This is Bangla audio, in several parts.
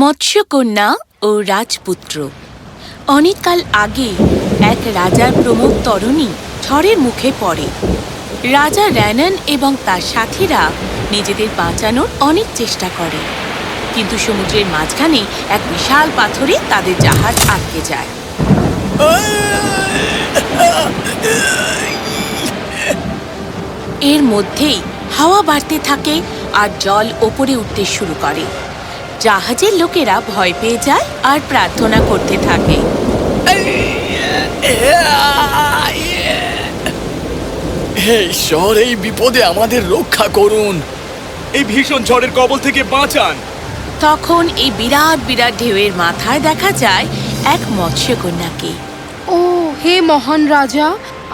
মৎস্যকন্যা ও রাজপুত্র। অনেককাল আগে এক রাজার প্রমুখ তরুণী ঝড়ের মুখে পড়ে। রাজা র্যানন এবং তার সাথীরা নিজেদের বাঁচানোর অনেক চেষ্টা করে। কিন্তু সমুদ্রের মাঝখানে এক বিশাল পাথরে তাদের জাহাজ আটকে যায়। এর মধ্যেই হাওয়া বাড়তে থাকে আর জল ওপরে উঠতে শুরু করে। জাহাজের লোকেরা ভয় পেয়ে যায় আর প্রার্থনা করতে থাকে। হে ঈশ্বর এই বিপদে আমাদের রক্ষা করুন। এই ভীষণ ঝড়ের কবল থেকে বাঁচান। তখন এই বিরাট বিরাট ঢেউয়ের মাথায় দেখা যায় এক মৎস্যকন্যাকে। ও হে মহান রাজা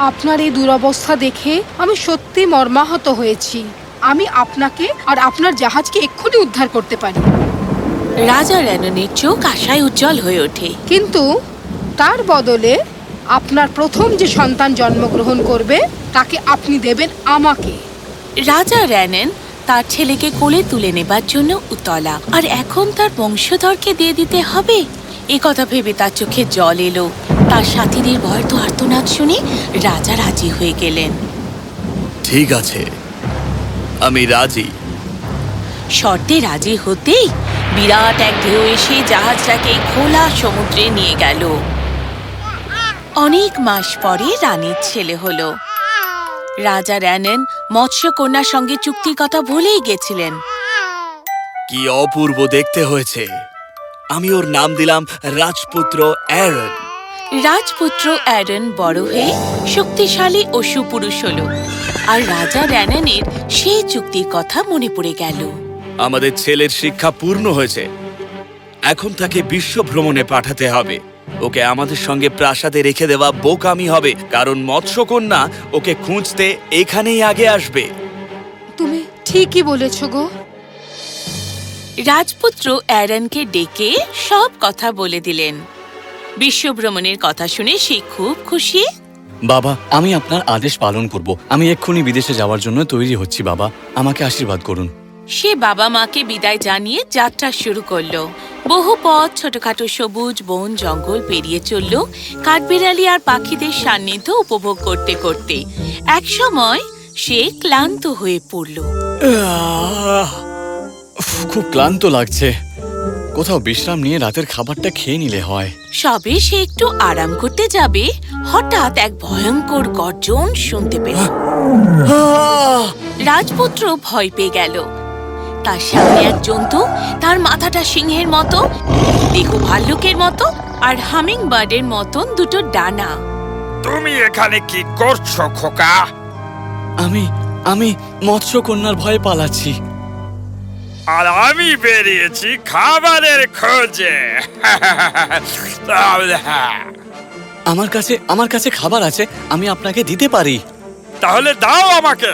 আপনার এই দুরবস্থা দেখে আমি সত্যি মর্মাহত হয়েছি। আমি আপনাকে আর আপনার জাহাজকে এক্ষুনি উদ্ধার করতে পারি। রাজা র্যাননের চোখ আশায় উজ্জ্বল হয়ে ওঠে। কিন্তু তার বদলে আপনার প্রথম যে সন্তান জন্মগ্রহণ করবে তাকে আপনি দেবেন আমাকে। রাজা র্যানন তার ছেলেকে কোলে তুলে নেবার জন্য উতলা। আর এখন তার বংশধরকে দিয়ে দিতে হবে? এ কথা ভেবে তার চোখে জল এলো। তার সাথীদের ভয় তো আর্তনাদ শুনে রাজা রাজি হয়ে গেলেন। ঠিক আছে আমি রাজি। শর্তে রাজি হতেই বিরাট এক ঢেউ এসে জাহাজটাকে খোলা সমুদ্রে নিয়ে গেল। অনেক মাস পরে রানীর ছেলে হলো। রাজা র্যানন মৎস্যকন্যার সঙ্গে চুক্তির কথা ভুলেই গেছিলেন। কি অপূর্ব দেখতে হয়েছে। আমি ওর নাম দিলাম রাজপুত্র অ্যারন। রাজপুত্র অ্যারন বড় হয়ে শক্তিশালী ও সুপুরুষ হল। আর রাজা র্যাননের সেই চুক্তির কথা মনে পড়ে গেল। আমাদের ছেলের শিক্ষা পূর্ণ হয়েছে। এখন তাকে বিশ্ব ভ্রমণে পাঠাতে হবে। ওকে আমাদের সঙ্গে প্রাসাদে রেখে দেওয়া বোকামি হবে কারণ মৎস্যকন্যা ওকে খুঁজতে এখানেই আগে আসবে। তুমি ঠিকই বলেছ গো। রাজপুত্র অ্যারনকে ডেকে সব কথা বলে দিলেন। বিশ্বভ্রমণের কথা শুনে সে খুব খুশি। বাবা আমি আপনার আদেশ পালন করব। আমি এক্ষুনি বিদেশে যাওয়ার জন্য তৈরি হচ্ছি বাবা। আমাকে আশীর্বাদ করুন। সে বাবা মাকে বিদায় জানিয়ে যাত্রা শুরু করল। বহু পথ ছোটখাটো সবুজ বন জঙ্গল পেরিয়ে চলল। কাঠবিড়ালি আর পাখিদের সান্নিধ্য উপভোগ করতে করতে। এক সময় সে ক্লান্ত হয়ে পড়ল। খুব ক্লান্ত লাগছে। কোথাও বিশ্রাম নিয়ে রাতের খাবারটা খেয়ে নিলে হয়। সবে সে একটু আরাম করতে যাবে হঠাৎ এক ভয়ঙ্কর গর্জন শুনতে পেল! রাজপুত্র ভয় পেয়ে গেল। তার সামনে এক জন্তু তার মাথাটা সিংহের মতো দেহ ভাল্লুকের মতো আর হামিং বার্ডের মতন দুটো ডানা। তুমি এখানে কি করছ খোকা? আমি আমি মৎস্যকন্যার ভয়ে পালাচ্ছি। আর আমি বেরিয়েছি খাবারের খোঁজে। আমার কাছে আমার কাছে খাবার আছে আমি আপনাকে দিতে পারি। তাহলে দাও আমাকে।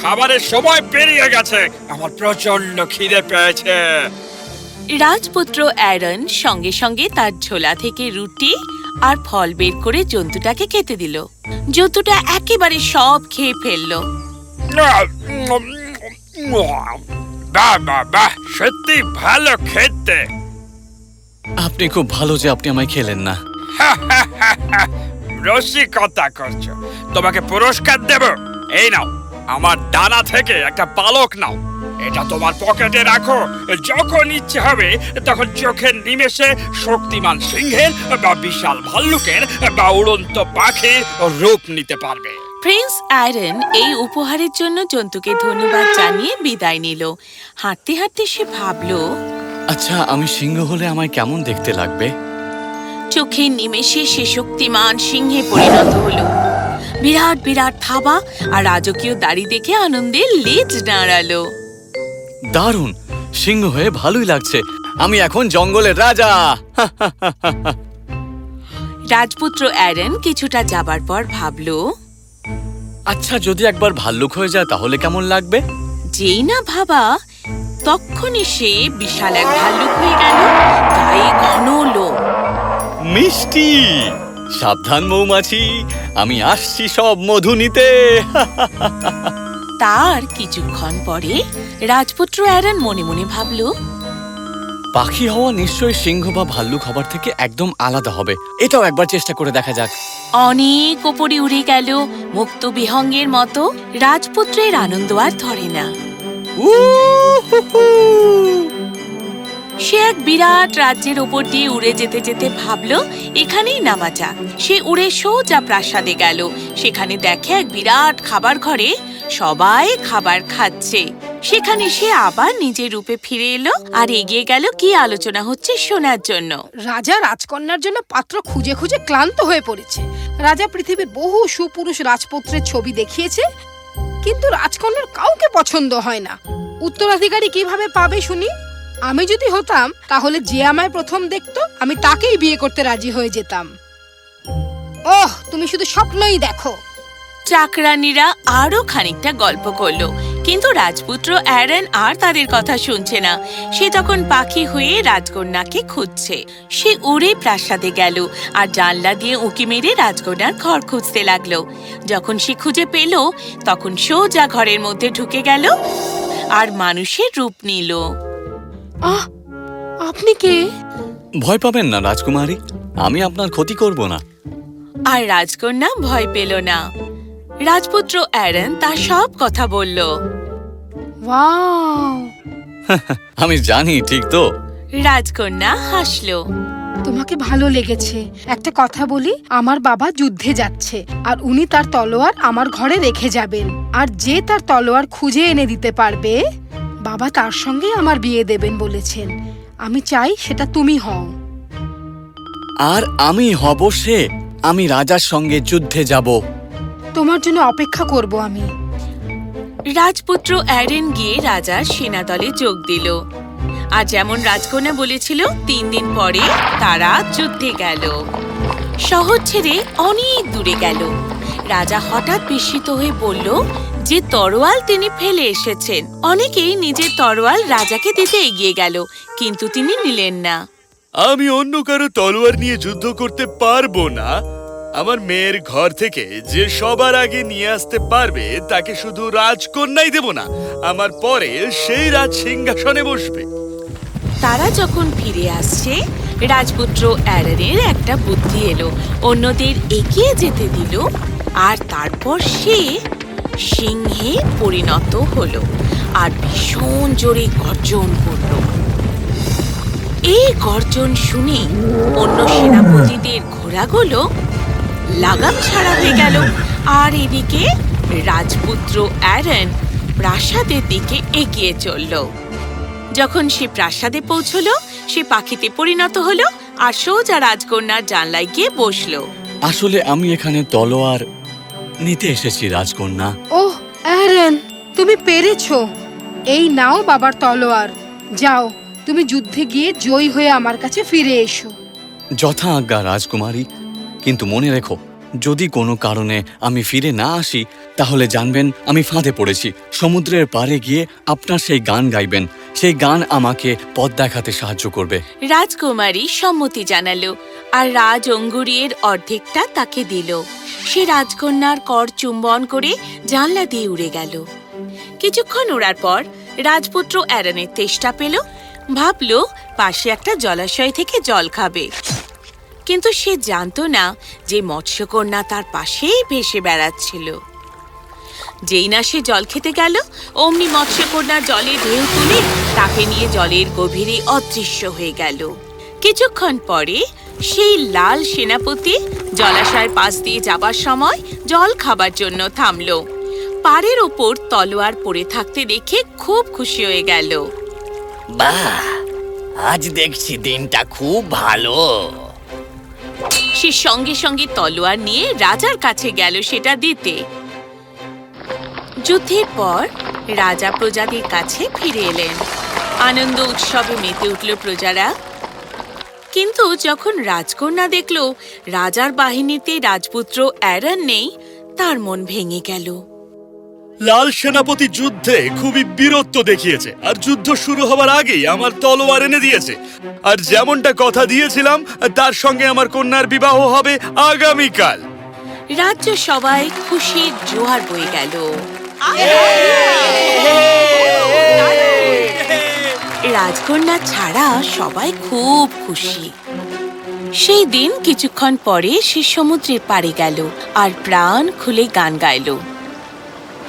খাবারের সময় পেরিয়ে গেছে। আমার প্রচণ্ড খিদে পেয়েছে। রাজপুত্র অ্যারন সঙ্গে সঙ্গে তার ঝোলা থেকে রুটি আর ফল বের করে জন্তুটাকে খেতে দিল। জন্তুটা একেবারে সব খেয়ে ফেলল। বাহ বাহ বাহ সত্যি ভালো খেতে। আপনি খুব ভালো যে আপনি আমায় খেলেন না। রসিকতা করছ। তোমাকে পুরস্কার দেব। এই নাও। আমার ডানা থেকে একটা পালক নাও। এটা তোমার পকেটে রাখো। যখন ইচ্ছে হবে তখন চোখের নিমেষে শক্তিমান সিংহের বা বিশাল ভাল্লুকের বা উড়ন্ত পাখির রূপ নিতে পারবে। প্রিন্স আয়রন এই উপহারের জন্য জন্তুকে ধন্যবাদ জানিয়ে বিদায় নিল। হাঁটতে হাঁটতে সে ভাবলো আচ্ছা আমি সিংহ হলে আমায় কেমন দেখতে লাগবে? চোখের নিমেষে সে শক্তিমান সিংহে পরিণত হলো। বিরাট বিরাট থাবা আর রাজকীয় দাড়ি দেখে আনন্দে লেজ দাঁড়াল দারুণ! সিংহ হয়ে ভালোই লাগছে। আমি এখন জঙ্গলের রাজা। রাজপুত্র অ্যারেন কিছুটা যাবার পর ভাবলো আচ্ছা যদি একবার ভাল্লুক হয়ে যায় তাহলে কেমন লাগবে? যেই না ভাবা তখনই সে বিশাল এক ভাল্লুক হয়ে গেল গায়ে ঘন মিষ্টি! সাবধান মৌমাছি আমি আসছি সব মধু নিতে। তার কিছুক্ষণ পরে রাজপুত্র অ্যারন মনে মনে ভাবল পাখি হওয়া নিশ্চয়ই সিংহ বা ভাল্লুক হবার থেকে একদম আলাদা হবে। এটাও একবার চেষ্টা করে দেখা যাক। অনেক ওপরে উড়ে গেল মুক্ত বিহঙ্গের মতো রাজপুত্রের আনন্দ আর ধরে না। সে এক বিরাট রাজ্যের ওপর দিয়ে উড়ে যেতে যেতে ভাবলো, এখানেই নামা যাক। সে উড়ে সোজা প্রাসাদে গেল। সেখানে দেখে এক বিরাট খাবার ঘরে সবাই খাবার খাচ্ছে। সেখানে সে আবার নিজের রূপে ফিরে এলো আর এগিয়ে গেল কি আলোচনা হচ্ছে শোনার জন্য। রাজা রাজকন্যার জন্য পাত্র খুঁজে খুঁজে ক্লান্ত হয়ে পড়েছে। রাজা পৃথিবীর বহু সুপুরুষ রাজপুত্রের ছবি দেখিয়েছে, কিন্তু রাজকন্যার কাউকে পছন্দ হয় না। উত্তরাধিকারী কীভাবে পাবে শুনি? আমি যদি হতাম, তাহলে যে আমায় প্রথম দেখতো, আমি তাকেই বিয়ে করতে রাজি হয়ে যেতাম। ওহ, তুমি শুধু স্বপ্নই দেখো। চাকরানীরা আরও খানিকটা গল্প করল, কিন্তু রাজপুত্র অ্যারেন আর তাদের কথা শুনছে না। সে তখন পাখি হয়ে রাজকন্যাকে খুঁজছে। সে উড়ে প্রাসাদে গেল আর জানলা দিয়ে উঁকি মেরে রাজকন্যার ঘর খুঁজতে লাগল। যখন সে খুঁজে পেল, তখন সোজা ঘরের মধ্যে ঢুকে গেল আর মানুষের রূপ নিল। আহ আপনি কে? ভয় পাবেন না রাজকুমারী। আমি আপনার ক্ষতি করব না। আর রাজকন্যা ভয় পেল না। রাজপুত্র অ্যারন তার সব কথা বলল। ওয়াও। আমি জানি ঠিক তো? রাজকন্যা হাসলো। তোমাকে ভালো লেগেছে। একটা কথা বলি আমার বাবা যুদ্ধে যাচ্ছে আর উনি তার তলোয়ার আমার ঘরে রেখে যাবেন। আর যে তার তলোয়ার খুঁজে এনে দিতে পারবে বাবা তার সঙ্গে আমার বিয়ে দেবেন বলেছেন। আমি চাই সেটা তুমি হও। আর আমি হব সে আমি রাজার সঙ্গে যুদ্ধে যাব। তোমার জন্য অপেক্ষা করব আমি। রাজপুত্র অ্যারেন গিয়ে রাজার সেনাদলে যোগ দিল। আর যেমন রাজকন্যা বলেছিল তিন দিন পরে তারা যুদ্ধে গেল। শহর ছেড়ে অনেক দূরে গেল। রাজা হঠাৎ বিস্মিত হয়ে বলল যে তরোয়াল তিনি ফেলে এসেছেন। অনেকেই নিজের তরোয়াল রাজাকে দিতে এগিয়ে গেল কিন্তু তিনি নিলেন না। আমি অন্য কারও তলোয়ার নিয়ে যুদ্ধ করতে পারব না। আমার মেয়ের ঘর থেকে যে সবার আগে নিয়ে আসতে পারবে তাকে শুধু রাজকন্যাই দেব না আমার পরে সেই রাজ সিংহাসনে বসবে। তারা যখন ফিরে আসছে রাজপুত্র অ্যারনের একটা বুদ্ধি এলো। অন্যদের এগিয়ে যেতে দিল আর তারপর সে সিংহে পরিণত হলো আর ভীষণ জোরে গর্জন করল। এই গর্জন শুনে অন্য সেনাপতিদের ঘোড়াগুলো লাগাম ছাড়া হয়ে গেল। আর এদিকে রাজপুত্র অ্যারন প্রাসাদের দিকে এগিয়ে চলল। যখন সে প্রাসাদে পৌঁছলো, সে পাখিতে পরিণত হলো আর সোজা রাজকন্যার জানলায় গিয়ে বসল। আসলে আমি এখানে তলোয়ার নিতে এসেছি রাজকন্যা। ওহ অ্যারেন তুমি পেরেছ। এই নাও বাবার তলোয়ার। যাও তুমি যুদ্ধে গিয়ে জয়ী হয়ে আমার কাছে ফিরে এসো। যথা আজ্ঞা রাজকুমারী। কিন্তু মনে রেখো যদি কোনো কারণে আমি ফিরে না আসি তাহলে জানবেন আমি ফাঁদে পড়েছি। সমুদ্রের পাড়ে গিয়ে আপনার সেই গান গাইবেন। সেই গান আমাকে পথ দেখাতে সাহায্য করবে। রাজকুমারী সম্মতি জানালো আর রাজ অঙ্গুরিয়ের অর্ধেকটা তাকে দিল। সে রাজকন্যার কর চুম্বন করে জানলা দিয়ে উড়ে গেল। কিছুক্ষণ ওড়ার পর রাজপুত্র অ্যারনের তেষ্টা পেল, ভাবলো পাশে একটা জলাশয় থেকে জল খাবে। কিন্তু সে জানতো না যে মৎস্যকন্যা তার পাশেই ভেসে বেড়াচ্ছিল। যেই না সে জল খেতে গেল, অমনি মৎস্যকন্যা জলে ঢেউ তুলে তাকে নিয়ে জলের গভীরে অদৃশ্য হয়ে গেল। কিছুক্ষণ পরে সেই লাল সেনাপতি জলাশয়ের পাশ দিয়ে যাবার সময় জল খাবার জন্য থামল। পাড়ের ওপর তলোয়ার পড়ে থাকতে দেখে খুব খুশি হয়ে গেল। বাহ আজ দেখছি দিনটা খুব ভালো। সে সঙ্গে সঙ্গে তলোয়ার নিয়ে রাজার কাছে গেল সেটা দিতে। যুদ্ধের পর রাজা প্রজাদের কাছে ফিরে এলেন। আনন্দ উৎসবে মেতে উঠল প্রজারা। কিন্তু যখন রাজকন্যা দেখল রাজার বাহিনীতে রাজপুত্র অ্যারন নেই তার মন ভেঙে গেল। লাল সেনাপতি যুদ্ধে খুবই বীরত্ব দেখিয়েছে আর যুদ্ধ শুরু হবার আগেই আমার তলোয়ার এনে দিয়েছে। আর যেমনটা কথা দিয়েছিলাম তার সঙ্গে আমার কন্যার বিবাহ হবে আগামীকাল। রাজ্য সবাই খুশির জোয়ার বয়ে গেল। রাজকন্যা ছাড়া সবাই খুব খুশি। সেই দিন কিছুক্ষণ পরে সে সমুদ্রের পাড়ে গেল আর প্রাণ খুলে গান গাইল।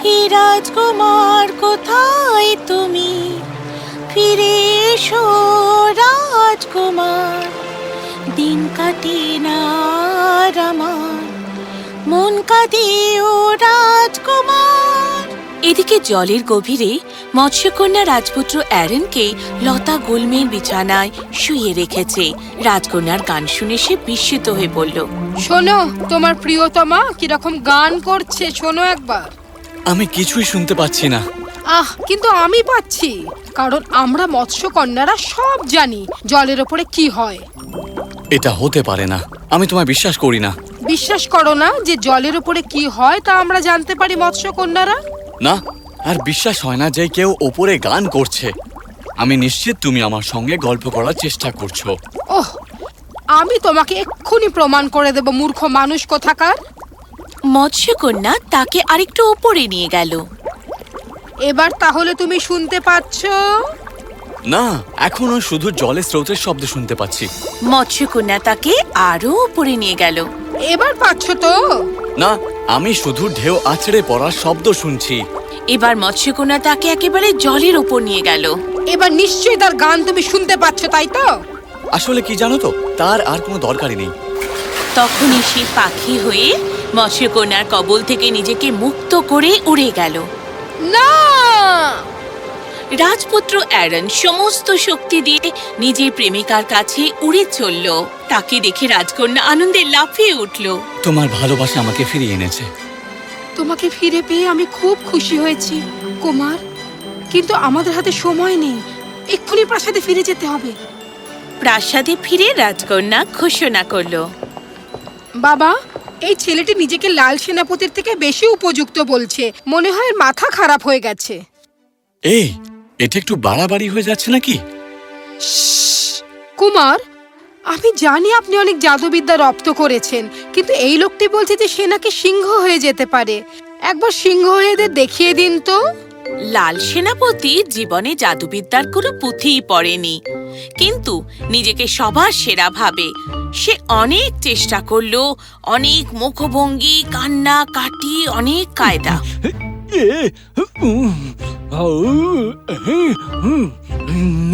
হে রাজকুমার, কোথায় তুমি? ফিরে এসো রাজকুমার, দিন কাটে না আমার। মন কাঁদে ও রাজকুমার। এদিকে জলের গভীরে মৎস্যকন্যা রাজপুত্র অ্যারেনকে লতা গোলমের বিছানায় শুয়ে রেখেছে। রাজকন্যার গান শুনে সে বিস্মিত হয়ে বলল শোনো তোমার প্রিয়তমা কীরকম গান করছে শোনো একবার। আমি কিছুই শুনতে পাচ্ছি না। আহ কিন্তু আমি পাচ্ছি কারণ আমরা মৎস্যকন্যারা সব জানি জলের ওপরে কি হয়। এটা হতে পারে না। আমি তোমায় বিশ্বাস করি না। বিশ্বাস করো না যে জলের উপরে কি হয় তা আমরা জানতে পারি মৎস্যকন্যারা? না? আর বিশ্বাস হয় না যে কেউ ওপরে গান করছে। আমি নিশ্চিত তুমি আমার সঙ্গে গল্প করার চেষ্টা করছ। ওহ আমি তোমাকে এক্ষুনি প্রমাণ করে দেব মূর্খ মানুষ কোথাকার। মৎস্যকন্যা তাকে আরেকটু ওপরে নিয়ে গেল। এবার তাহলে তুমি শুনতে পাচ্ছ? না এখনও শুধু জলের স্রোতের শব্দ শুনতে পাচ্ছি। মৎস্যকন্যা তাকে আরও উপরে নিয়ে গেল। এবার পাচ্ছ তো? না আমি শুধু ঢেউ আছড়ে পড়ার শব্দ শুনছি। এবার মৎস্যকন্যা তাকে একেবারে জলের উপর নিয়ে গেল। এবার নিশ্চয়ই তার গান তুমি শুনতে পাচ্ছ তাই তো? আসলে কি জানো তো তার আর কোনো দরকারই নেই। তখনই সে পাখি হয়ে মৎস্যকন্যার কবল থেকে নিজেকে মুক্ত করে উড়ে গেল। না! রাজপুত্র অ্যারন সমস্ত শক্তি দিয়ে নিজের প্রেমিকার কাছে উড়ে চলল। তাকে দেখে রাজকন্যা আনন্দে লাফিয়ে উঠল। তোমার ভালোবাসা আমাকে ফিরিয়ে এনেছে। তোমাকে ফিরে পেয়ে আমি খুব খুশি হয়েছি কুমার। কিন্তু আমাদের হাতে সময় নেই। এক্ষুনি প্রাসাদে ফিরে যেতে হবে। প্রাসাদে ফিরে রাজকন্যা ঘোষণা করল। বাবা এই ছেলেটি নিজেকে লাল সেনাপতির থেকে বেশি উপযুক্ত বলছে। মনে হয় মাথা খারাপ হয়ে গেছে। এই এটা একটু বাড়াবাড়ি হয়ে যাচ্ছে নাকি? কুমার আমি জানি আপনি অনেক জাদুবিদ্যা রপ্ত করেছেন কিন্তু এই লোকটি বলছে যে সে নাকি সিংহ হয়ে যেতে পারে। একবার সিংহ হয়ে দেখিয়ে দিন তো। লাল সেনাপতি জীবনে জাদুবিদ্যার কোনো পুঁথিই পড়েনি কিন্তু নিজেকে সবার সেরা ভাবে। সে অনেক চেষ্টা করল অনেক মুখভঙ্গি কান্না কাটি অনেক কায়দা।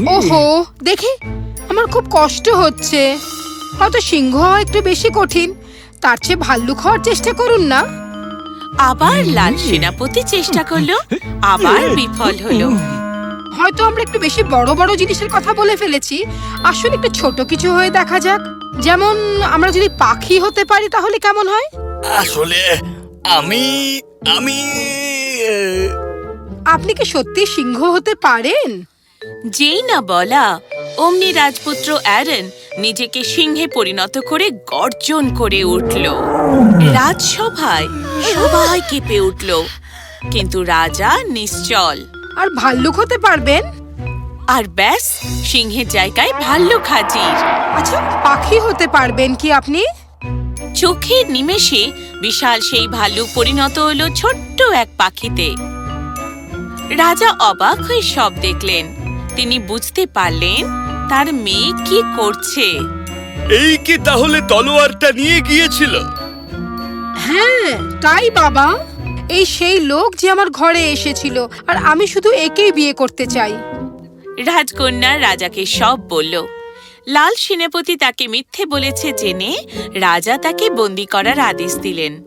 ওহো দেখি আমার খুব কষ্ট হচ্ছে। হয়তো সিংহ হওয়া একটু বেশি কঠিন। তার চেয়ে ভাল্লুক হওয়ার চেষ্টা করুন না। আবার লাল সেনাপতি চেষ্টা করল আবার বিফল হলো। হয়তো আমরা একটু বেশি বড় বড় জিনিসের কথা বলে ফেলেছি। আসলে একটু ছোট কিছু হয়ে দেখা যাক। যেমন আমরা যদি পাখি হতে পারি তাহলে কেমন হয়? আসলে আমি আমি আপনি কি সত্যি সিংহ হতে পারেন? যেই না বলা অমনি রাজপুত্র অ্যারন নিজেকে সিংহে পরিণত করে গর্জন করে উঠল। রাজসভায় সবাই কেঁপে উঠল কিন্তু রাজা নিশ্চল। আর ভাল্লুক হতে পারবেন? আর ব্যাস সিংহের জায়গায় ভাল্লুক হাজির। আচ্ছা পাখি হতে পারবেন কি আপনি? চোখের নিমেষে বিশাল সেই ভাল্লুক পরিণত হলো ছোট্ট এক পাখিতে। রাজা অবাক হয়ে সব দেখলেন। তিনি বুঝতে পারলেন তার মেয়ে কি করছে। এই কি তাহলে তলোয়ারটা নিয়ে গিয়েছিল? হ্যাঁ তাই বাবা। এই সেই লোক যে আমার ঘরে এসেছিল আর আমি শুধু একেই বিয়ে করতে চাই। রাজকন্যা রাজাকে সব বলল। লাল সেনাপতি তাকে মিথ্যে বলেছে জেনে রাজা তাকে বন্দি করার আদেশ দিলেন।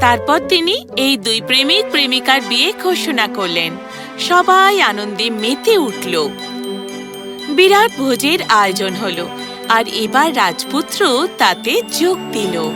তারপর তিনি এই দুই প্রেমিক প্রেমিকার বিয়ে ঘোষণা করলেন। সবাই আনন্দে মেতে উঠল। বিরাট ভোজের আয়োজন হলো আর এবার রাজপুত্র তাতে যোগ দিল।